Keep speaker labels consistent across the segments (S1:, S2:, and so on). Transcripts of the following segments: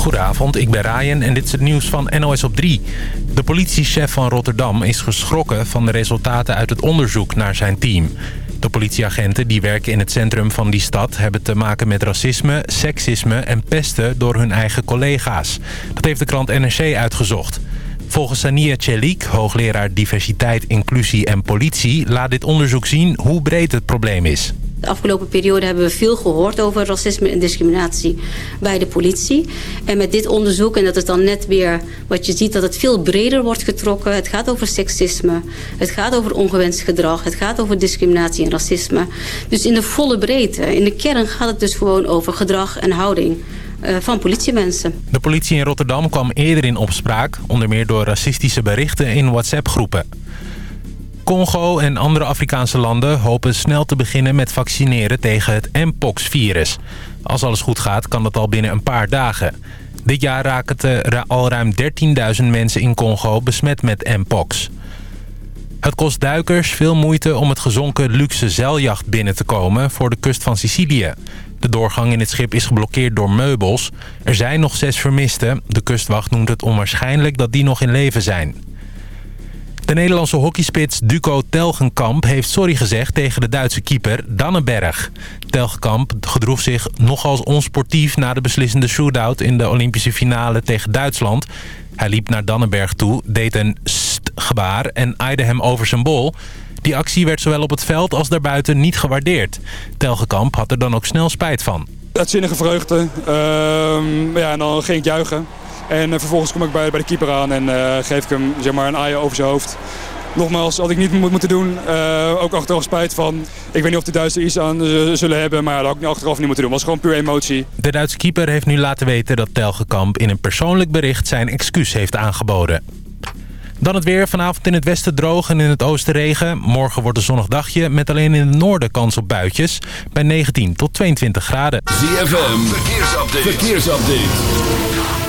S1: Goedenavond, ik ben Ryan en dit is het nieuws van NOS op 3. De politiechef van Rotterdam is geschrokken van de resultaten uit het onderzoek naar zijn team. De politieagenten die werken in het centrum van die stad... hebben te maken met racisme, seksisme en pesten door hun eigen collega's. Dat heeft de krant NRC uitgezocht. Volgens Sania Chelik, hoogleraar diversiteit, inclusie en politie... laat dit onderzoek zien hoe breed het probleem is.
S2: De afgelopen periode hebben we veel gehoord over racisme en discriminatie bij de politie. En met dit onderzoek, en dat is dan net weer wat je ziet... dat het veel breder wordt getrokken. Het gaat over seksisme, het gaat over ongewenst gedrag... het gaat over discriminatie en racisme. Dus in de volle breedte, in de kern gaat het dus gewoon over gedrag en houding eh, van politiemensen.
S1: De politie in Rotterdam kwam eerder in opspraak... onder meer door racistische berichten in WhatsApp-groepen. Congo en andere Afrikaanse landen hopen snel te beginnen met vaccineren tegen het Mpox-virus. Als alles goed gaat, kan dat al binnen een paar dagen. Dit jaar raken al ruim 13.000 mensen in Congo besmet met Mpox. Het kost duikers veel moeite om het gezonken luxe zeiljacht binnen te komen voor de kust van Sicilië. De doorgang in het schip is geblokkeerd door meubels. Er zijn nog zes vermisten. De kustwacht noemt het onwaarschijnlijk dat die nog in leven zijn. De Nederlandse hockeyspits Duco Telgenkamp heeft sorry gezegd tegen de Duitse keeper Dannenberg. Telgenkamp gedroeg zich nogals onsportief na de beslissende shootout in de Olympische finale tegen Duitsland. Hij liep naar Dannenberg toe, deed een st-gebaar en aaide hem over zijn bol. Die actie werd zowel op het veld als daarbuiten niet gewaardeerd. Telgenkamp had er dan ook snel spijt van.
S3: Uitzinnige vreugde. Uh, ja, en dan ging ik juichen. En eh, vervolgens kom ik bij, bij de keeper aan en uh, geef ik hem zeg maar, een aaien over zijn hoofd. Nogmaals, had ik niet moet moeten doen. Uh, ook achteraf spijt van. Ik weet niet of de Duitsers iets aan zullen hebben. Maar dat had ik achteraf niet moeten doen. Het was gewoon puur emotie.
S1: De Duitse keeper heeft nu laten weten dat Telgekamp in een persoonlijk bericht zijn excuus heeft aangeboden. Dan het weer. Vanavond in het westen droog en in het oosten regen. Morgen wordt een zonnig dagje met alleen in het noorden kans op buitjes. Bij 19 tot 22 graden.
S4: ZFM. Verkeersupdate. Verkeersupdate.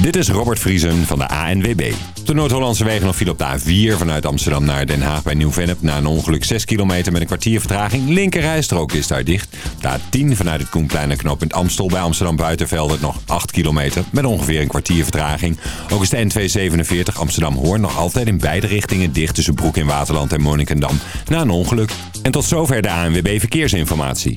S4: Dit is Robert Vriesen van de ANWB. De Noord-Hollandse wegen nog viel op de A4 vanuit Amsterdam naar Den Haag bij Nieuw-Vennep. Na een ongeluk 6 kilometer met een kwartier vertraging. Linkerrijstrook is daar dicht. De A10 vanuit het Koenplein en knooppunt Amstel bij Amsterdam Buitenveld nog 8 kilometer met ongeveer een kwartier vertraging. Ook is de N247 Amsterdam-Hoorn nog altijd in beide richtingen dicht tussen Broek in Waterland en Monnikendam na een ongeluk. En tot zover de ANWB Verkeersinformatie.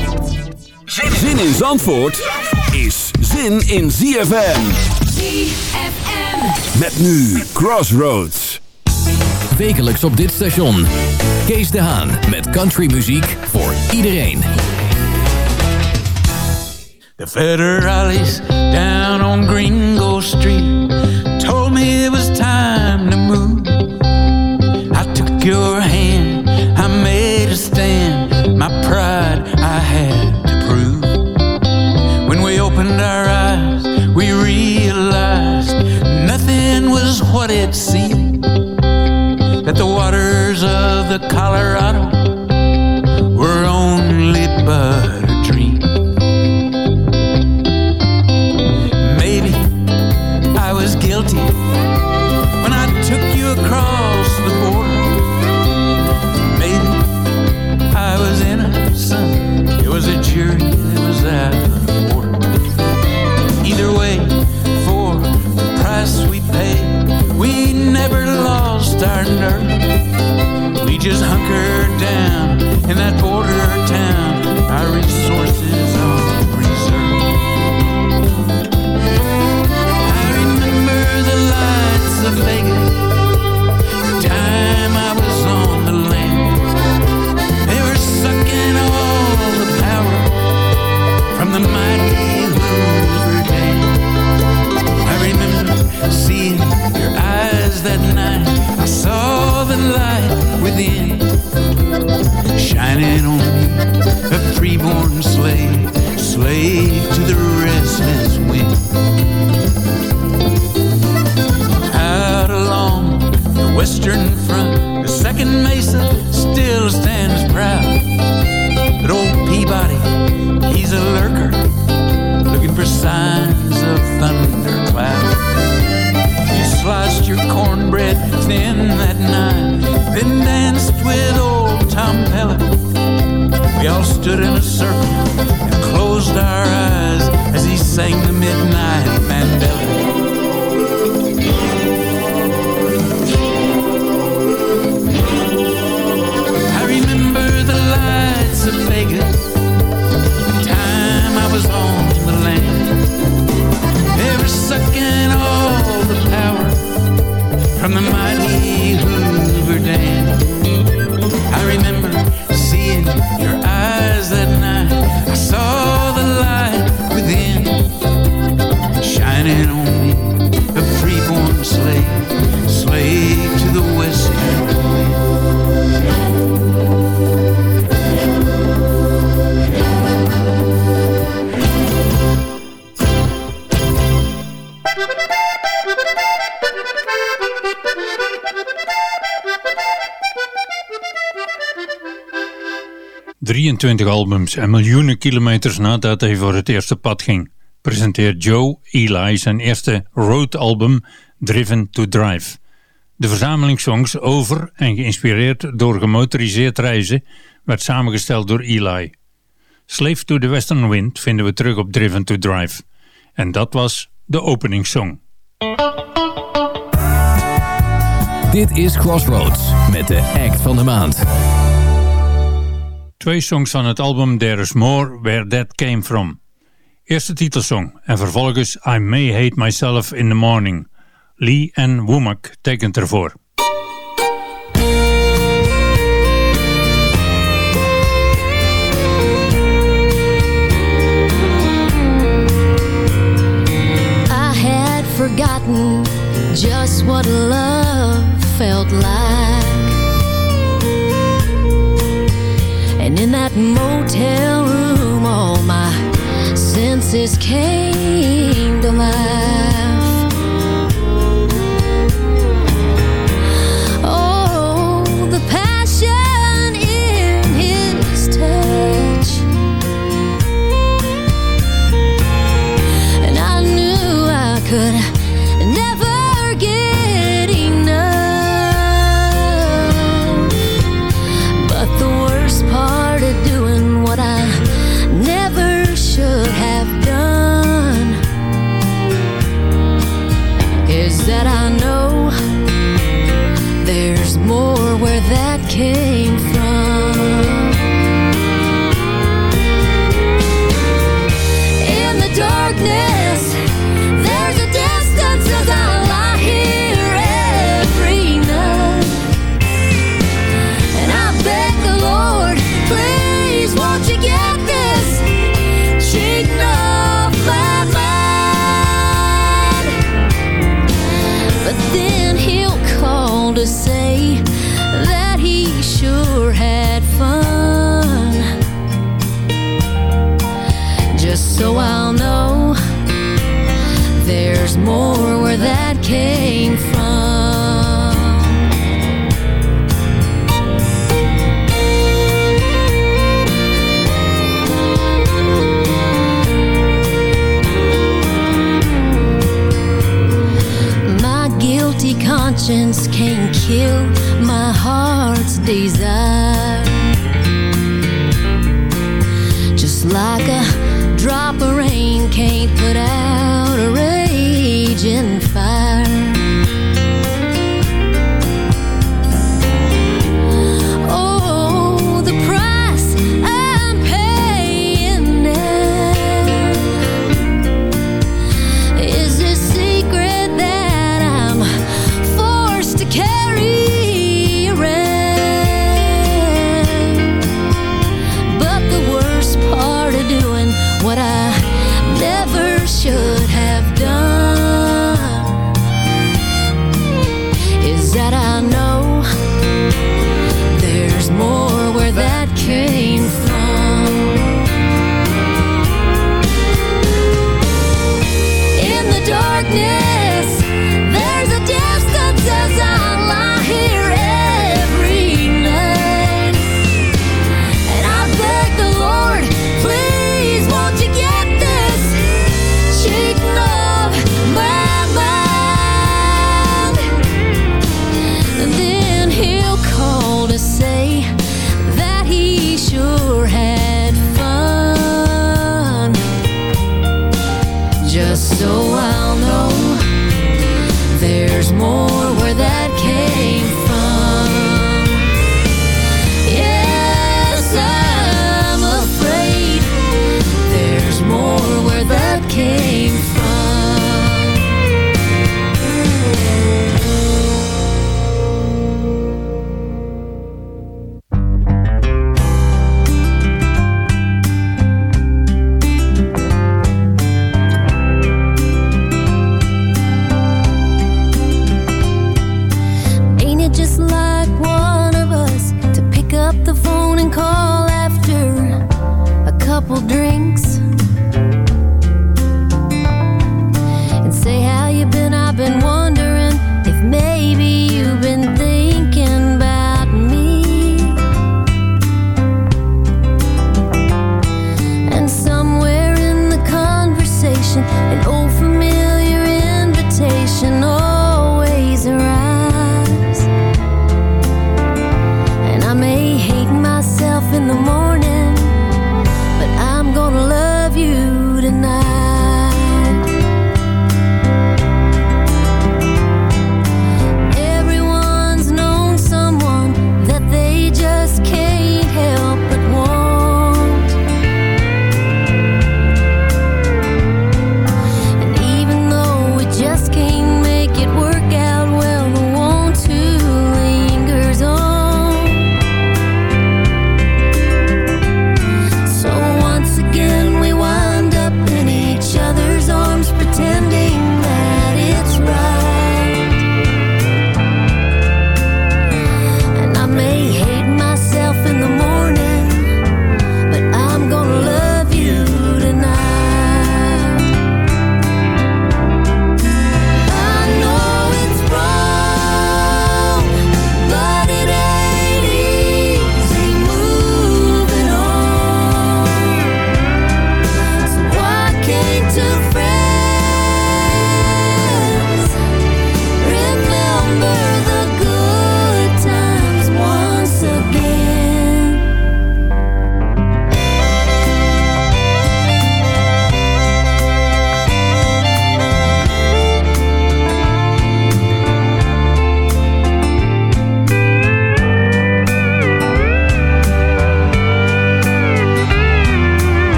S4: Zin in Zandvoort is zin in ZFM.
S5: ZFM.
S4: Met nu Crossroads.
S6: Wekelijks op dit station. Kees de Haan met countrymuziek voor iedereen.
S7: The federales down on Gringo Street told me it was time to move. I took your hand, opened our eyes, we realized nothing was what it seemed. That the waters of the Colorado just hunkered down in that border A lurker, looking for signs of thundercloud. You sliced your cornbread thin that night, then danced with old Tom Pellet. We all stood in a circle and closed our eyes as he sang the midnight fantasy.
S5: 23 albums en miljoenen kilometers nadat hij voor het eerste pad ging, presenteert Joe Eli zijn eerste road-album Driven to Drive. De verzameling songs over en geïnspireerd door gemotoriseerd reizen werd samengesteld door Eli. Slave to the Western Wind vinden we terug op Driven to Drive. En dat was de openingssong.
S6: Dit is Crossroads met de act van de maand.
S5: Twee songs van het album There Is More Where That Came From. Eerste titelsong en vervolgens I May Hate Myself in the Morning. Lee en Womack tekent ervoor.
S8: I had forgotten just what love felt like in that motel room all my senses came to life kill my heart's desire.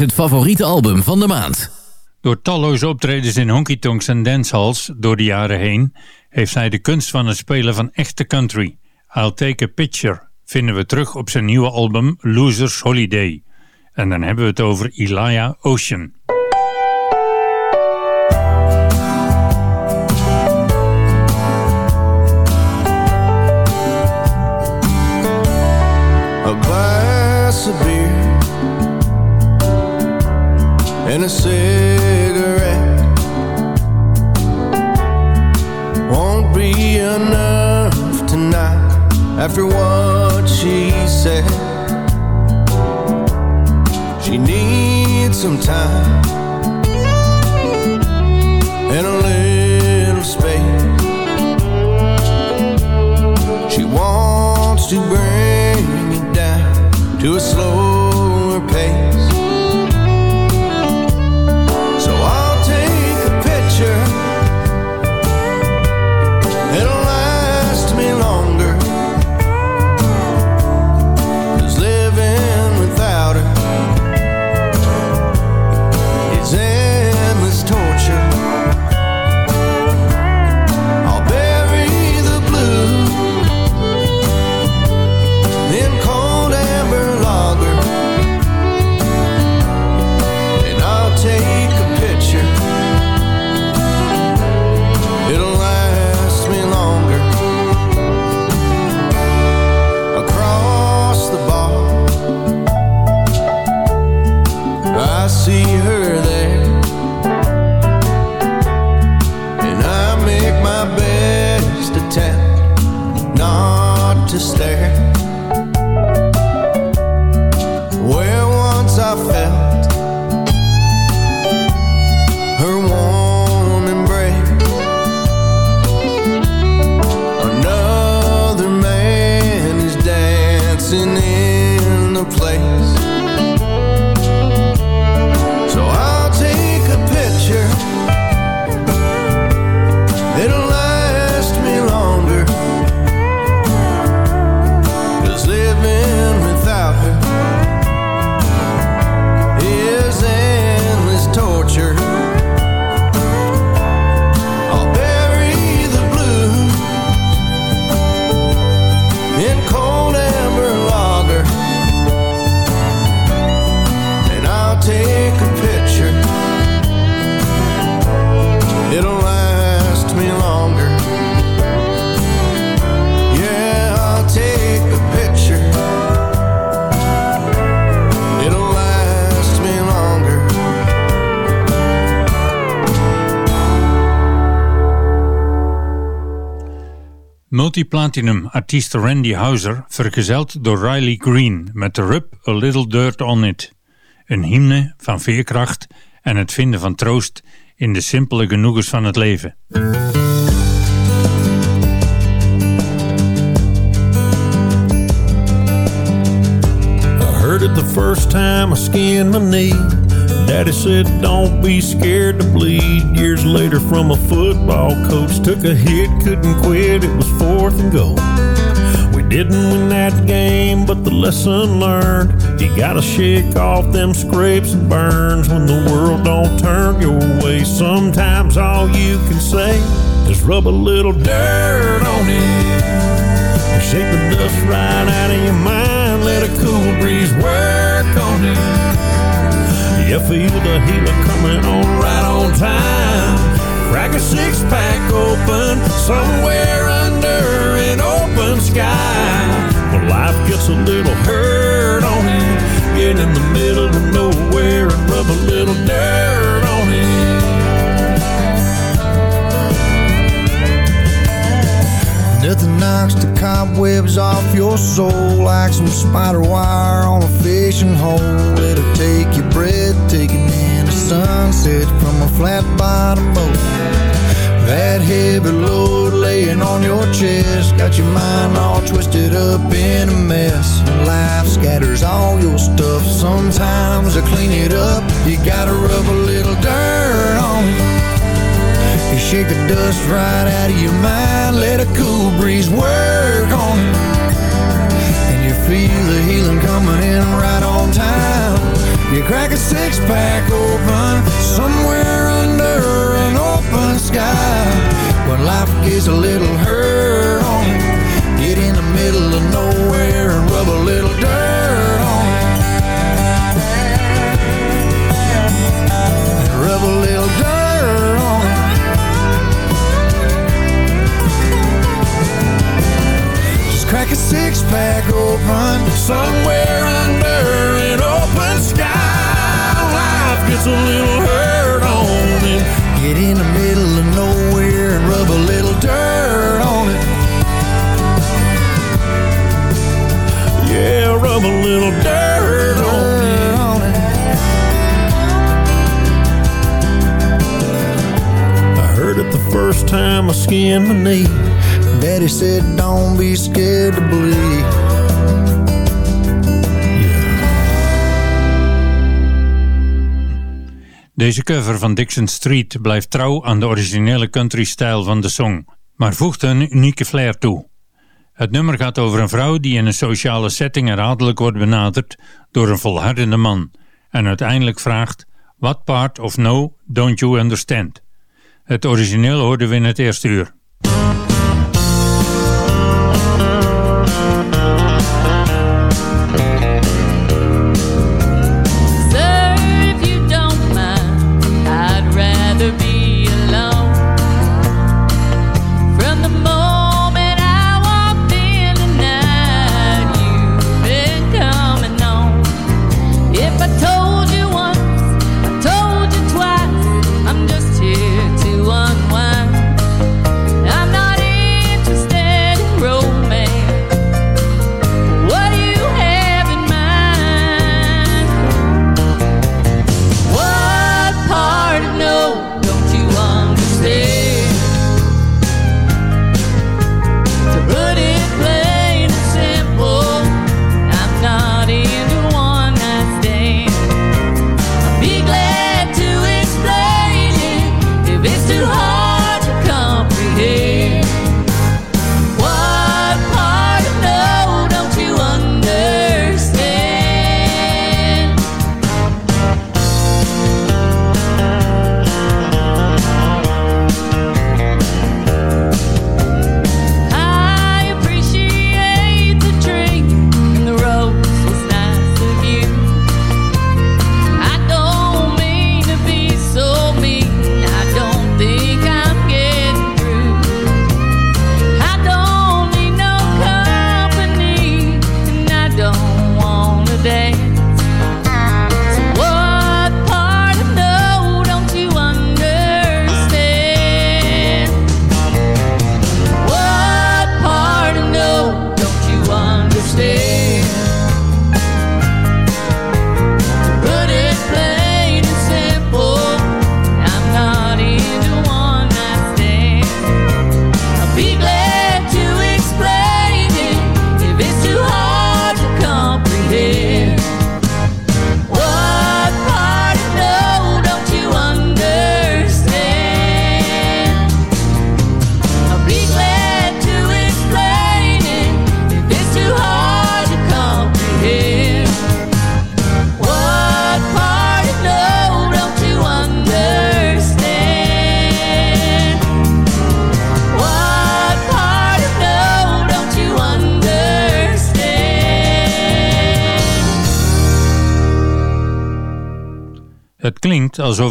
S9: Het favoriete album van de maand.
S10: Door talloze optredens in honky-tonks en dancehalls door de jaren heen... heeft hij de kunst van het spelen van echte country. I'll Take a Picture vinden we terug op zijn nieuwe album Losers Holiday. En dan hebben we het over Elijah Ocean.
S5: Multiplatinum artiest Randy Houser vergezeld door Riley Green met de rub A Little Dirt On It. Een hymne van veerkracht en het vinden van troost in de simpele genoegens van het leven.
S11: I heard it the first time I skinned my knee. Daddy said, Don't be scared to bleed. Years later, from a football coach, took a hit, couldn't quit. It was fourth and goal. We didn't win that game, but the lesson learned you gotta shake off them scrapes and burns when the world don't turn your way. Sometimes all you can say is rub a little dirt on it. Shake the dust right out of your mind. Let a cool breeze work on it. You feel the healer coming on right on time. Crack a six pack open somewhere under an open sky. When life gets a little hurt on it, get in the middle of nowhere and rub a little dirt on it.
S12: Nothing knocks the cobwebs off your soul like some spider wire on a fishing hole. It'll take your breath, take it in the sunset from a flat bottom boat. That heavy load laying on your chest got your mind all twisted up in a mess. Life scatters all your stuff. Sometimes to clean it up, you gotta rub a little dirt on. You shake the dust right out of your mind, let a cool breeze work on it. And you feel the healing coming in right on time. You crack a six pack open somewhere under an open sky. When life gets a little hurt on it, get in the middle of nowhere somewhere under an open sky. Life gets a little hurt on it. Get in the middle of nowhere and rub a little dirt on it.
S11: Yeah, rub a little dirt on it. I heard it the first time I skinned my knee.
S12: Daddy said, don't be scared to bleed.
S5: Deze cover van Dixon Street blijft trouw aan de originele country-stijl van de song, maar voegt een unieke flair toe. Het nummer gaat over een vrouw die in een sociale setting herhaaldelijk wordt benaderd door een volhardende man en uiteindelijk vraagt What part of no don't you understand? Het origineel hoorden we in het eerste uur.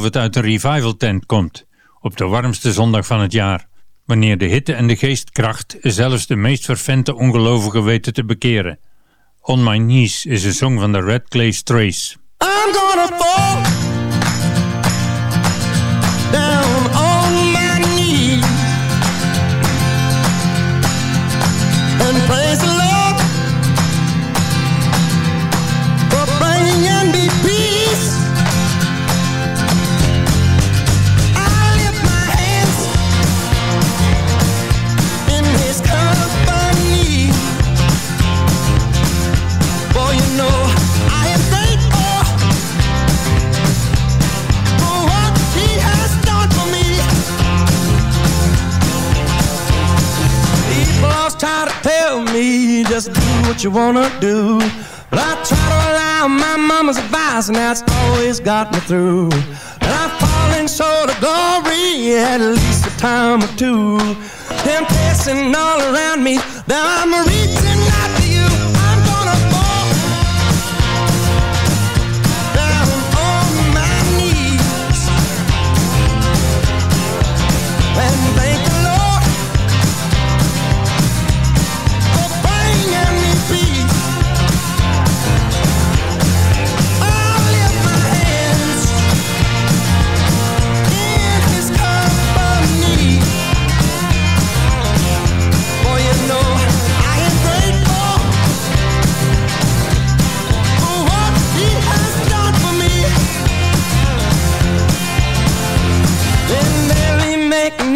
S5: Het uit een revival tent komt, op de warmste zondag van het jaar, wanneer de hitte en de geestkracht zelfs de meest vervente ongelovigen weten te bekeren. On My Knees is een song van de Red Clay Strays.
S13: I'm gonna fall down on my knees what you wanna do. But I try to rely on my mama's advice, and that's always got me through. And I've fallen short of glory at least a time or two. Temptation all around me, now I'm reaching out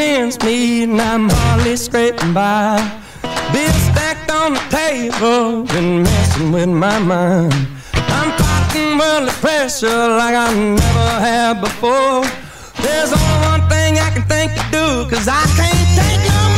S13: ends meet, and I'm hardly scraping by. Bills stacked on the table, been messing with my mind. I'm fighting worldly pressure like I never have before. There's only one thing I can think to do, cause I can't take no more.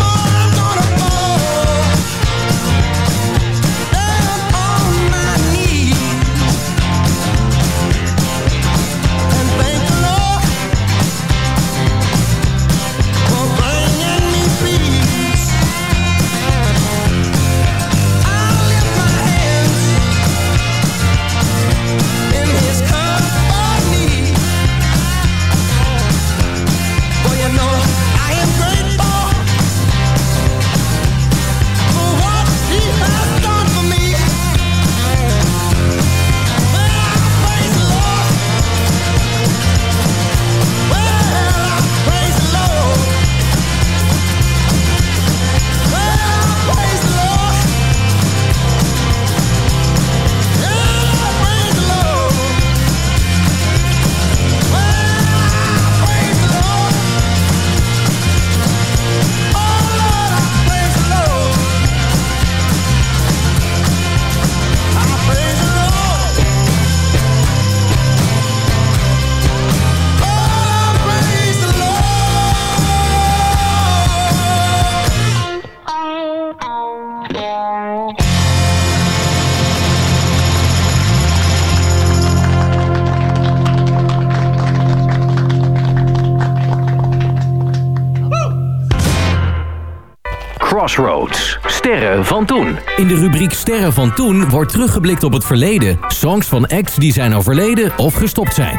S9: Crossroads. Sterren van toen. In de rubriek Sterren van toen wordt teruggeblikt op het verleden. Songs van acts die zijn overleden of gestopt zijn.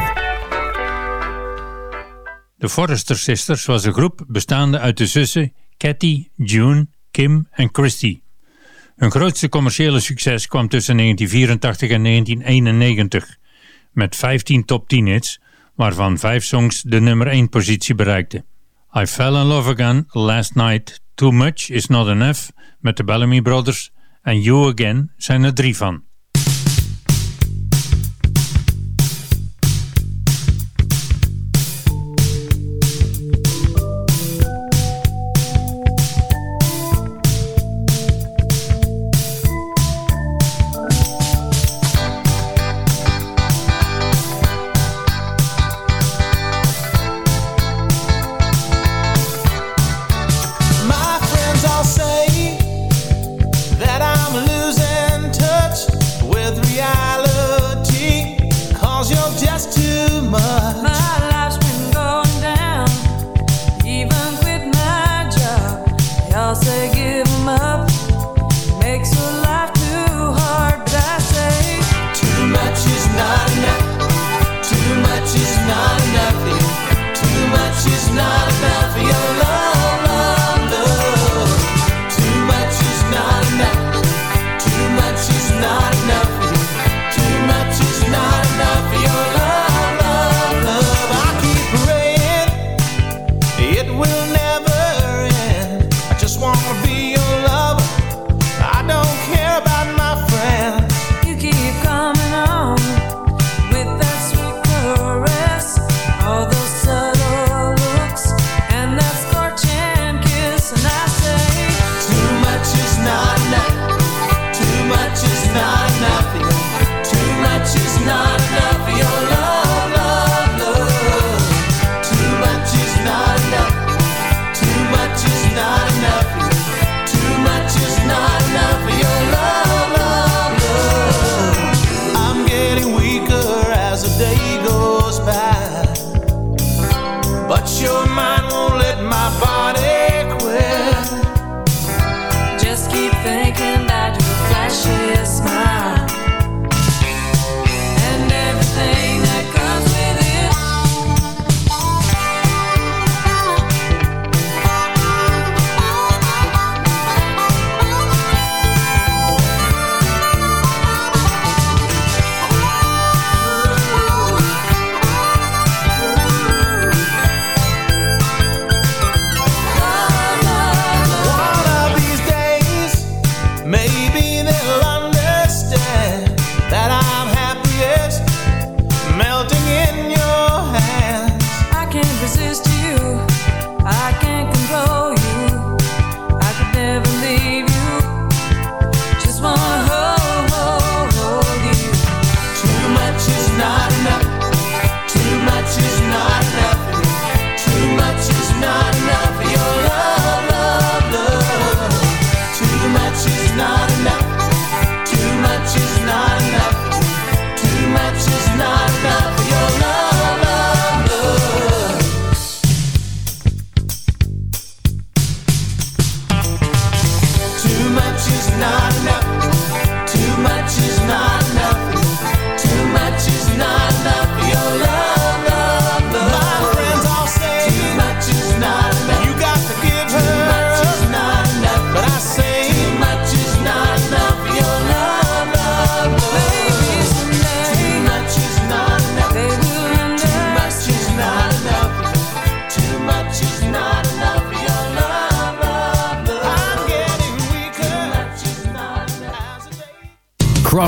S5: De Forrester Sisters was een groep bestaande uit de zussen Cathy, June, Kim en Christy. Hun grootste commerciële succes kwam tussen 1984 en 1991 met 15 top 10 hits, waarvan 5 songs de nummer 1 positie bereikten. I Fell in Love Again, Last Night, Too Much Is Not Enough met de Bellamy Brothers en You Again zijn er drie van.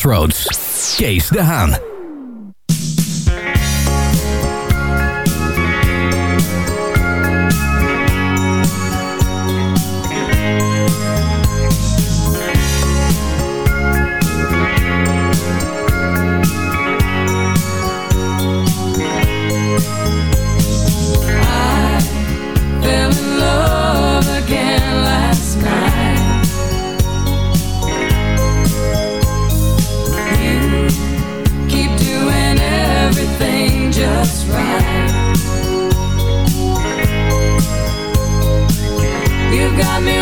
S6: Crossroads. Kees de Haan.
S9: Got me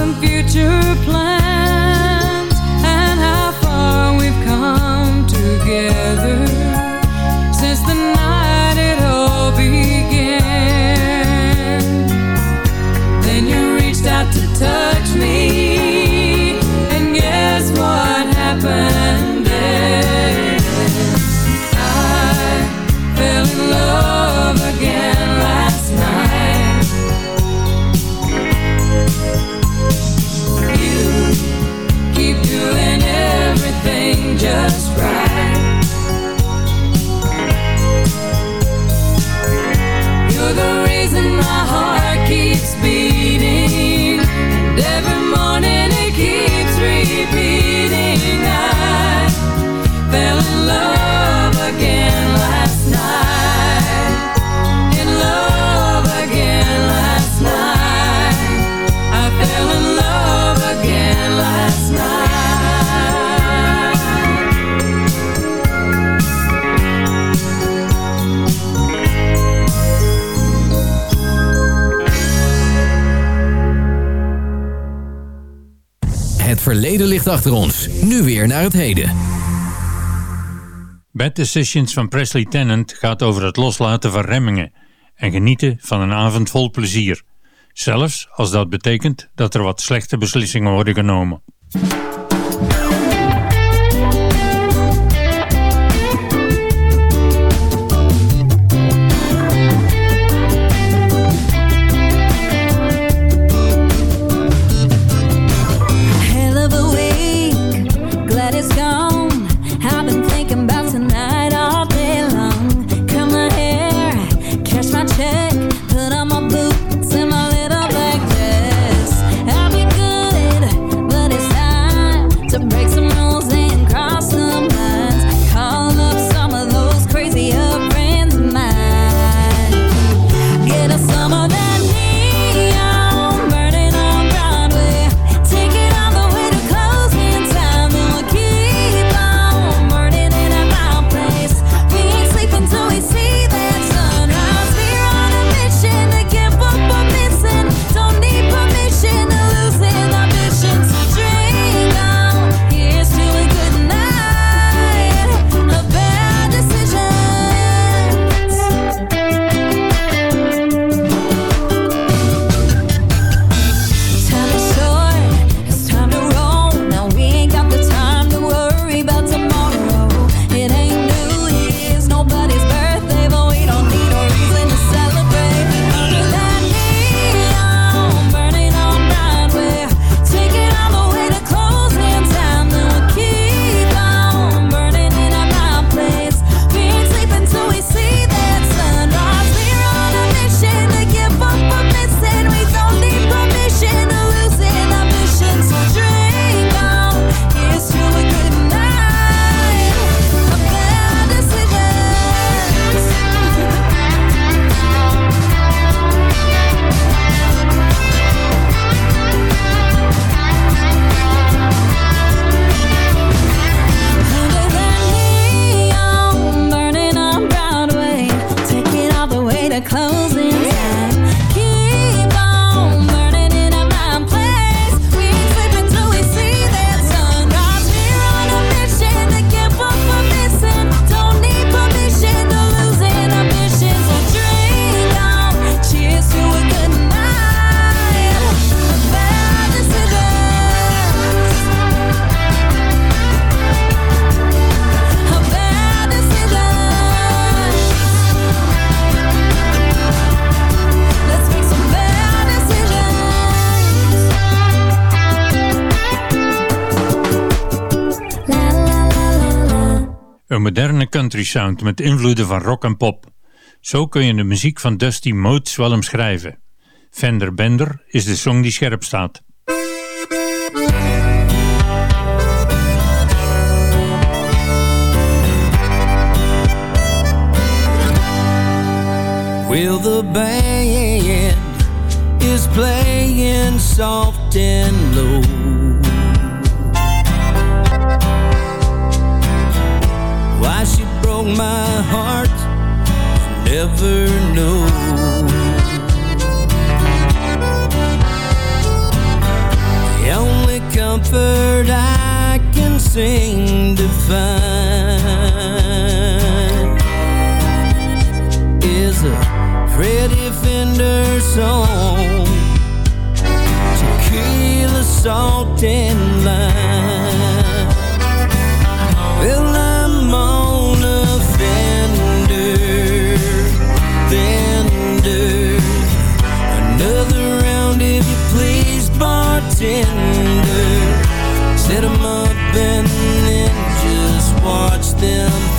S6: some future plans and how far we've come together.
S9: Heden ligt achter ons. Nu weer naar het heden.
S8: Bad Decisions van Presley Tennant gaat over het loslaten van remmingen en genieten van een avond vol plezier. Zelfs als dat betekent dat er wat slechte beslissingen worden genomen. sound met invloeden van rock en pop. Zo kun je de muziek van Dusty Moots wel omschrijven. Fender Bender is de song die scherp staat.
S14: Will the band is playing soft and low my heart never know. The only comfort I can seem to find Is a Freddie Fender song Tequila salt and lime bartender. Set 'em up and then just watch them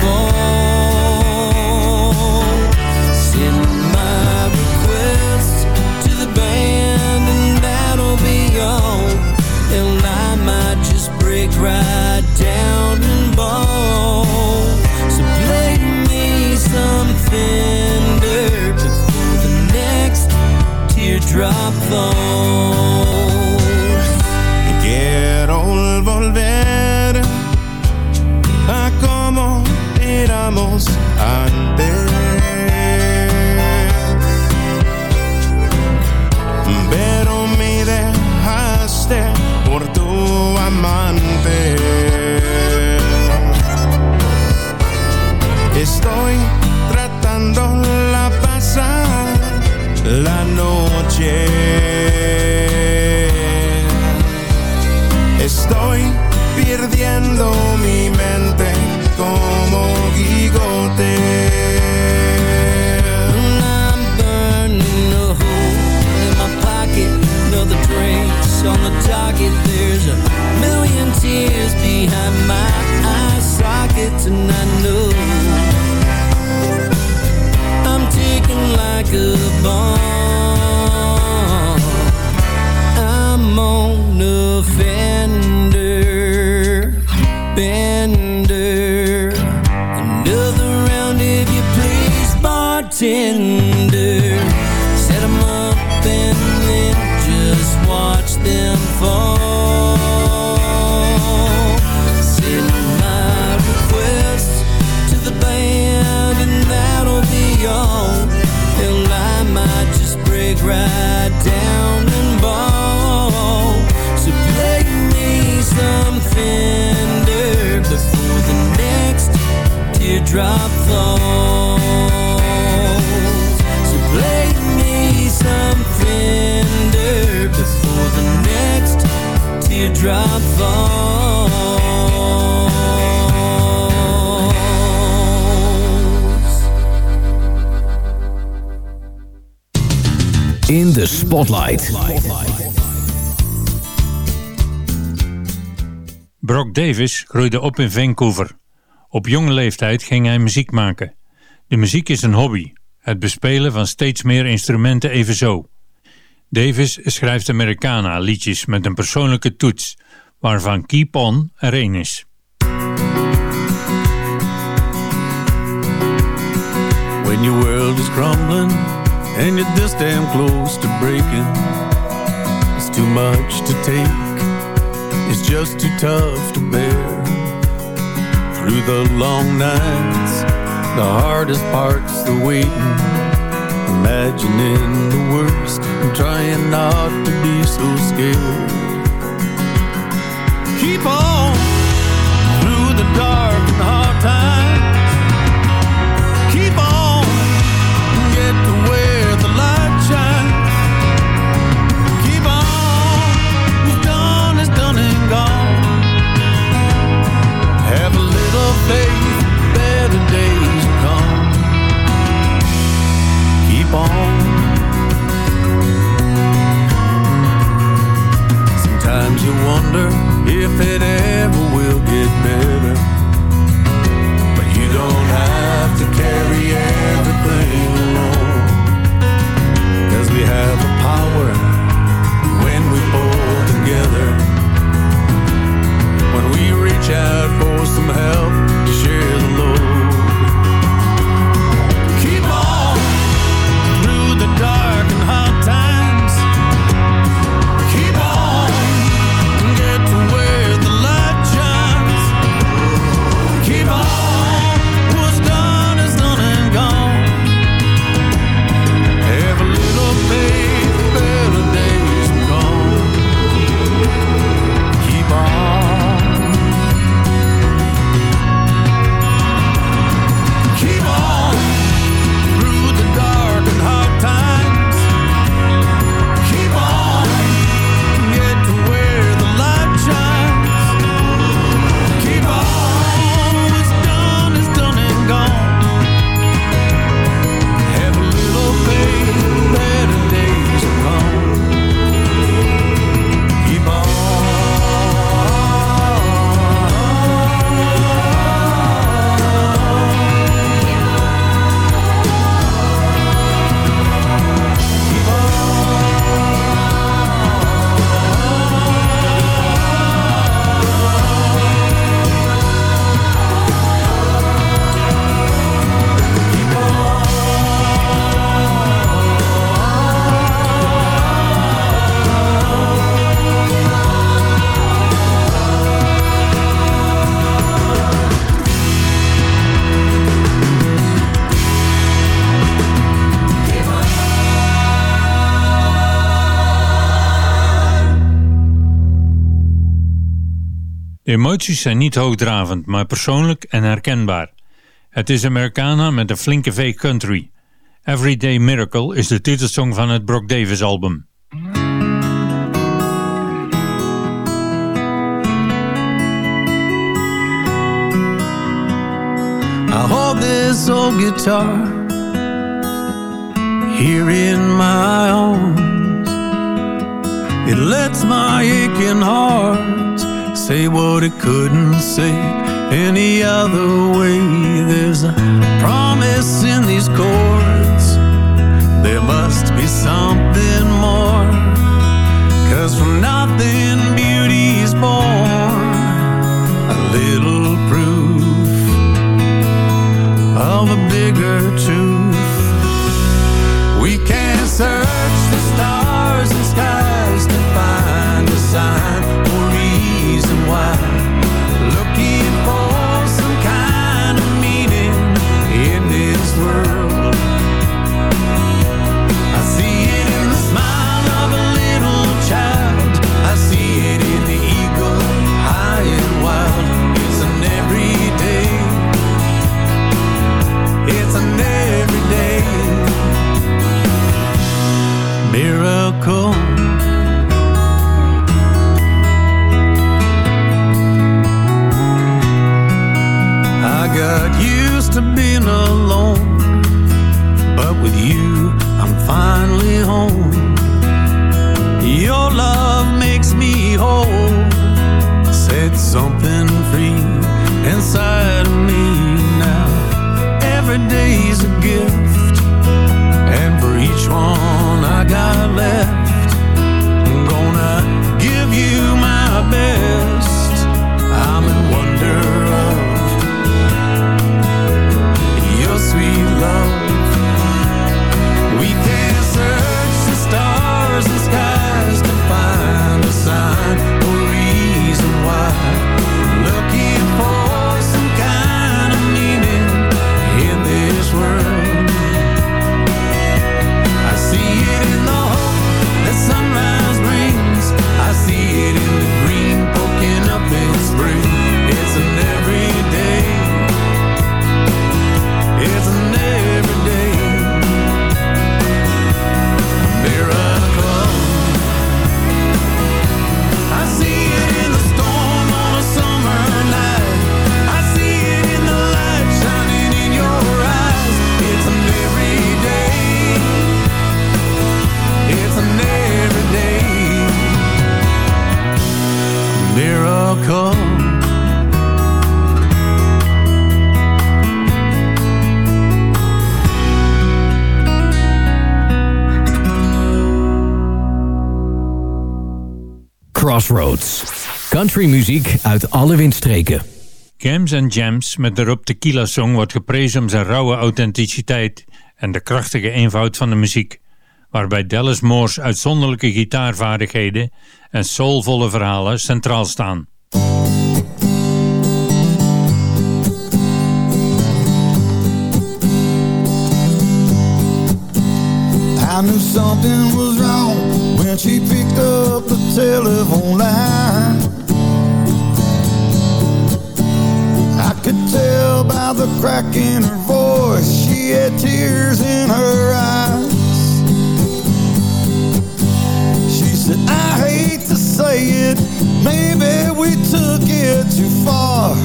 S14: teardrop falls. So play me some Fender before the next teardrop falls.
S6: In de Spotlight.
S5: Brock Davis groeide op in Vancouver. Op jonge leeftijd ging hij muziek maken. De muziek is een hobby. Het bespelen van steeds meer instrumenten evenzo. Davis schrijft Americana liedjes met een persoonlijke toets, waarvan Keep On er één is.
S7: When your world is crumbling and close to breaking, it's too much to take. It's just too tough to bear. Through the long nights, the hardest part's the waiting. Imagining the worst and trying not to be so scared. Keep on through the dark Sometimes you wonder if it ever will get better.
S5: De emoties zijn niet hoogdravend, maar persoonlijk en herkenbaar. Het is Americana met een flinke veeg country. Everyday Miracle is de titelsong van het Brock Davis album.
S7: I hold this old guitar here in my arms. It lets my aching heart say what it couldn't say any other way. There's a promise in these chords. There must be something more. Cause from nothing beauty's born. A little proof of a bigger truth. We can search the stars and skies miracle. I got used to being alone, but with you, I'm finally home. Your love makes me whole. Set something free inside of me now. Every day's a gift, each one I got left, I'm gonna give you my best. I'm in wonder of your sweet love. We can search the stars and skies
S6: Crossroads. Country muziek uit alle windstreken.
S5: Gams and Jams met daarop Tequila Song wordt geprezen om zijn rauwe authenticiteit en de krachtige eenvoud van de muziek, waarbij Dallas Moore's uitzonderlijke gitaarvaardigheden en soulvolle verhalen centraal staan.
S15: I knew something was when she picked up the telephone line. I could tell by the crack in her voice she had tears in her eyes. She said, I hate to say it, maybe we took it too far.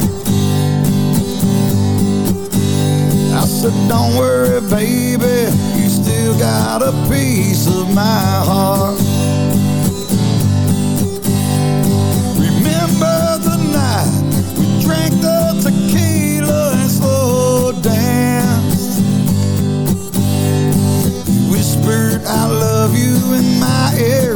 S15: I said, don't worry, baby, you got a piece of my heart. Remember the night we drank the tequila and slow danced. You whispered, I love you in my ear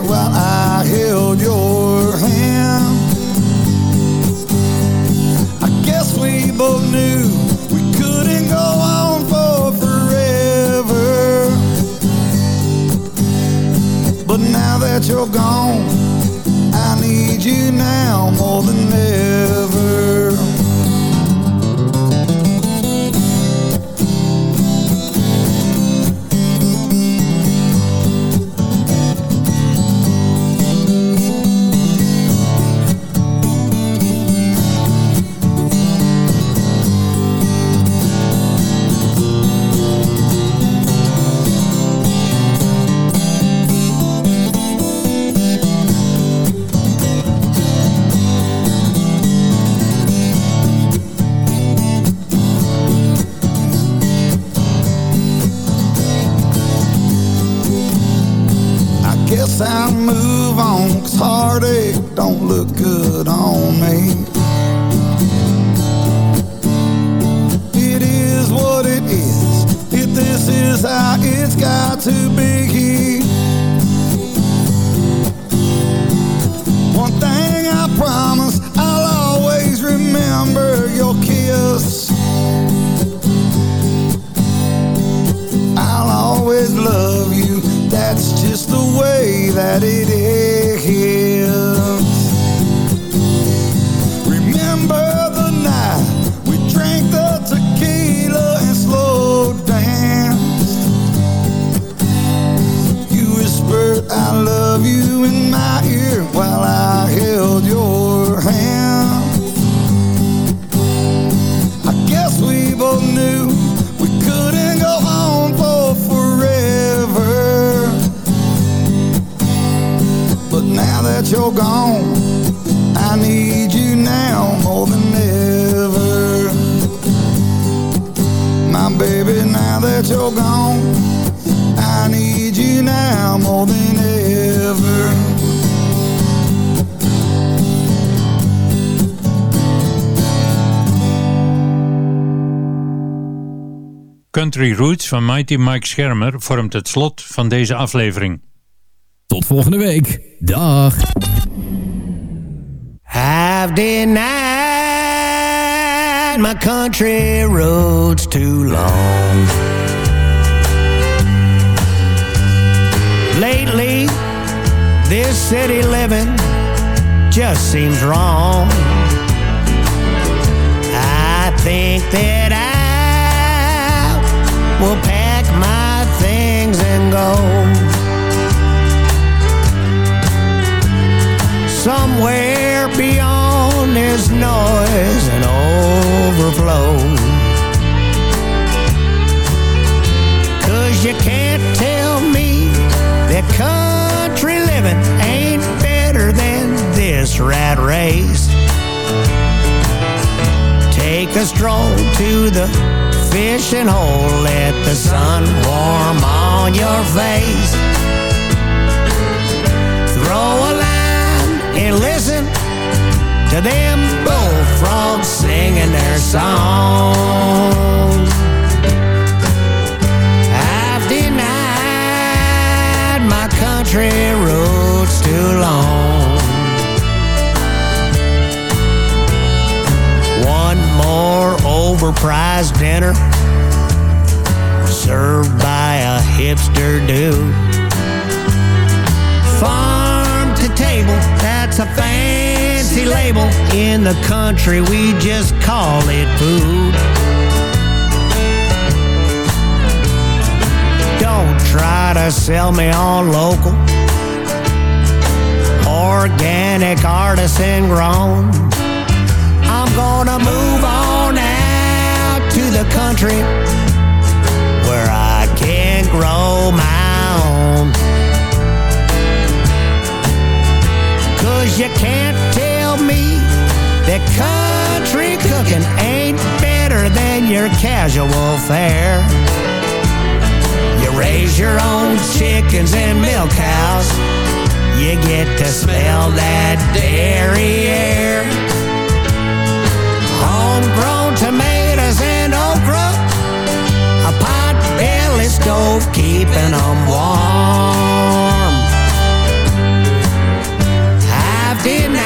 S15: you're gone, I need you now more than ever. Don't look good on me. It is what it is. If this is how it's got to be.
S5: Van Mighty Mike Schermer vormt het slot van deze aflevering.
S6: Tot volgende week. Dag.
S16: I've denied my country roads too long. Lately, this city living just seems wrong. I think that I will pack my things and go. somewhere beyond this noise and overflow. Cause you can't tell me that country living ain't better than this rat race. Take a stroll to the fishing hole, let the sun warm on your face. Throw a line and listen to them bullfrogs singing their song. I've denied my country roads too long. Overpriced dinner served by a hipster dude. Farm to table, that's a fancy label. In the country, we just call it food. Don't try to sell me on local, organic, artisan grown. I'm gonna move on country where I can grow my own. Cause you can't tell me that country cooking ain't better than your casual fare. You raise your own chickens and milk cows. You get to smell that dairy air. Homegrown tomatoes keeping them warm. I've denied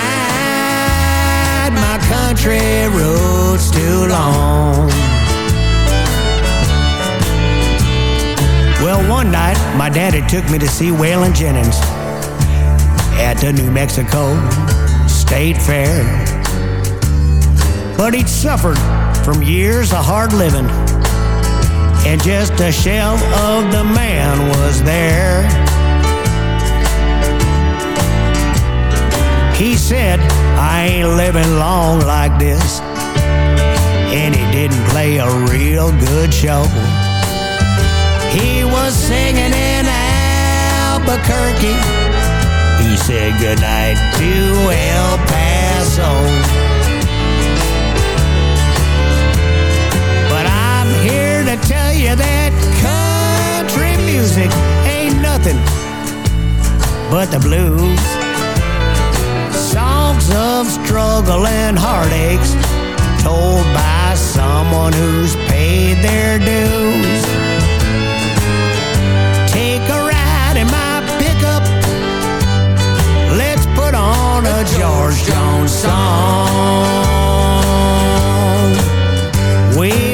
S16: my country roads too long. Well, one night, my daddy took me to see Waylon Jennings at the New Mexico State Fair. But he'd suffered from years of hard living, and just a shell of the man was there. He said, I ain't living long like this. And he didn't play a real good show. He was singing in Albuquerque. He said goodnight to El Paso. To tell you that country music ain't nothing but the blues. Songs of struggle and heartaches told by someone who's paid their dues. Take a ride in my pickup. Let's put on a George Jones song. We've